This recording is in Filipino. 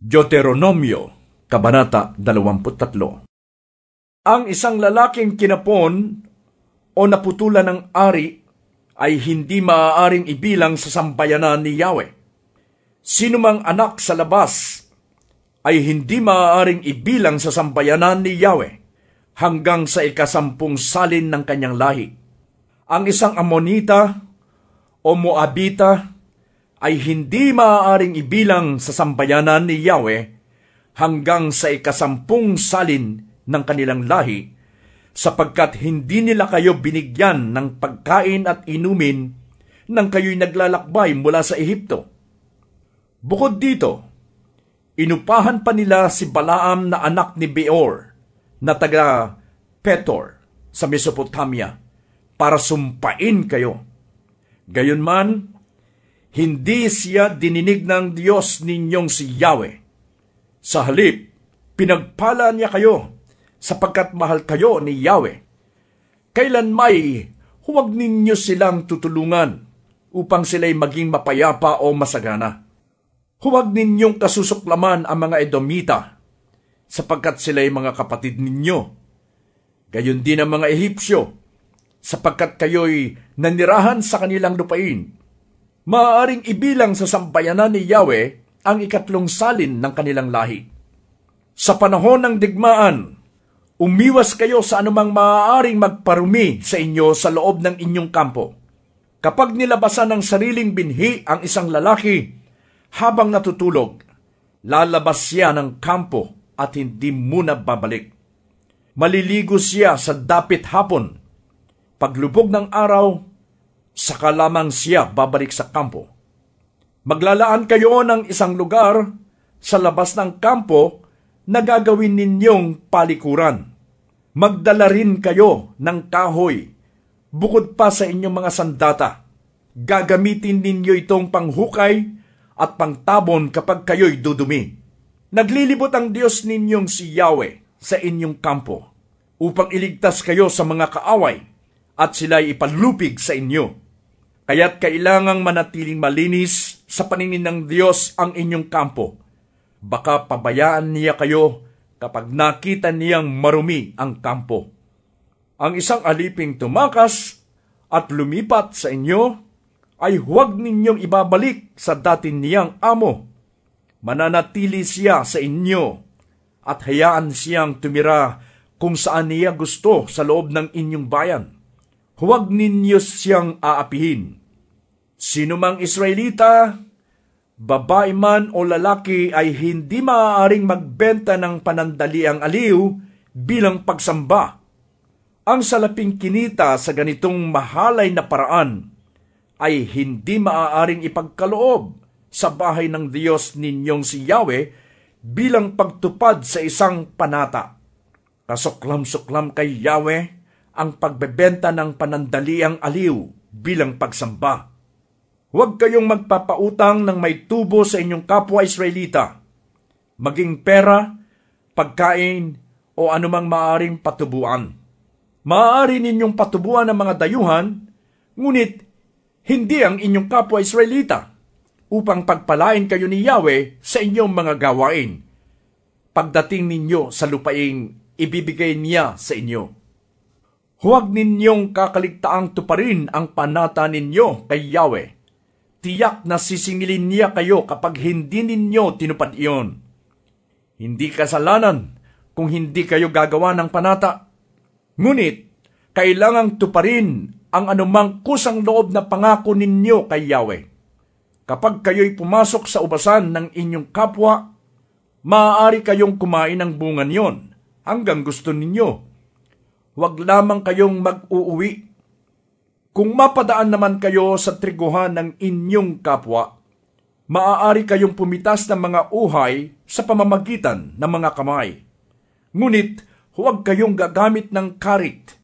Deuteronomio, Kabanata 23 Ang isang lalaking kinapon o naputulan ng ari ay hindi maaaring ibilang sa sambayanan ni Yahweh. Sinumang anak sa labas ay hindi maaaring ibilang sa sambayanan ni Yahweh hanggang sa ikasampung salin ng kanyang lahi. Ang isang Amonita o Moabita ay hindi maaaring ibilang sa sambayanan ni Yahweh hanggang sa ikasampung salin ng kanilang lahi, sapagkat hindi nila kayo binigyan ng pagkain at inumin nang kayo'y naglalakbay mula sa Ehipto. Bukod dito, inupahan pa nila si Balaam na anak ni Beor na taga Petor sa Mesopotamia para sumpain kayo. Gayunman, hindi siya dininig ng Diyos ninyong si Yahweh. Sa halip, pinagpala niya kayo sapagkat mahal kayo ni Yahweh. Kailan may huwag ninyo silang tutulungan upang sila'y maging mapayapa o masagana. Huwag ninyong kasusuklaman ang mga Edomita sapagkat sila'y mga kapatid ninyo. Gayon din ang mga Ehipsyo sapagkat kayo'y nanirahan sa kanilang lupain maaaring ibilang sa sambayanan ni Yahweh ang ikatlong salin ng kanilang lahi. Sa panahon ng digmaan, umiwas kayo sa anumang maaaring magparumi sa inyo sa loob ng inyong kampo. Kapag nilabasan ng sariling binhi ang isang lalaki habang natutulog, lalabas siya ng kampo at hindi muna babalik. Maliligo siya sa dapit hapon. Paglubog ng araw, saka lamang siya babalik sa kampo. Maglalaan kayo ng isang lugar sa labas ng kampo na gagawin ninyong palikuran. Magdala rin kayo ng kahoy, bukod pa sa inyong mga sandata. Gagamitin ninyo itong panghukay at pangtabon kapag kayo'y dudumi. Naglilibot ang Diyos ninyong si Yahweh sa inyong kampo upang iligtas kayo sa mga kaaway at sila'y ipalupig sa inyo Kaya't kailangang manatiling malinis sa paningin ng Diyos ang inyong kampo. Baka pabayaan niya kayo kapag nakita niyang marumi ang kampo. Ang isang aliping tumakas at lumipat sa inyo ay huwag ninyong ibabalik sa dati niyang amo. Mananatili siya sa inyo at hayaan siyang tumira kung saan niya gusto sa loob ng inyong bayan. Huwag ninyo siyang aapihin Sino mang Israelita, babae man o lalaki ay hindi maaaring magbenta ng panandaliang aliw bilang pagsamba. Ang salaping kinita sa ganitong mahalay na paraan ay hindi maaaring ipagkaloob sa bahay ng Diyos ninyong si Yahweh bilang pagtupad sa isang panata. Kasuklam-suklam kay Yahweh ang pagbebenta ng panandaliang aliw bilang pagsamba Huwag kayong magpapautang ng may tubo sa inyong kapwa Israelita, maging pera, pagkain, o anumang maaring patubuan. Maaari ninyong patubuan ng mga dayuhan, ngunit hindi ang inyong kapwa Israelita, upang pagpalain kayo ni Yahweh sa inyong mga gawain. Pagdating ninyo sa lupaing ibibigay niya sa inyo. Huwag ninyong kakaligtaang tuparin ang panata ninyo kay Yahweh tiyak na sisingilin niya kayo kapag hindi ninyo tinupad iyon. Hindi kasalanan kung hindi kayo gagawa ng panata. Ngunit, kailangang tuparin ang anumang kusang loob na pangako ninyo kay Yahweh. Kapag kayo'y pumasok sa ubasan ng inyong kapwa, maaari kayong kumain ng bunga niyon hanggang gusto ninyo. Huwag lamang kayong mag-uuwi kung mapadaan naman kayo sa triguhan ng inyong kapwa, maaari kayong pumitas ng mga uhay sa pamamagitan ng mga kamay. Ngunit huwag kayong gagamit ng karit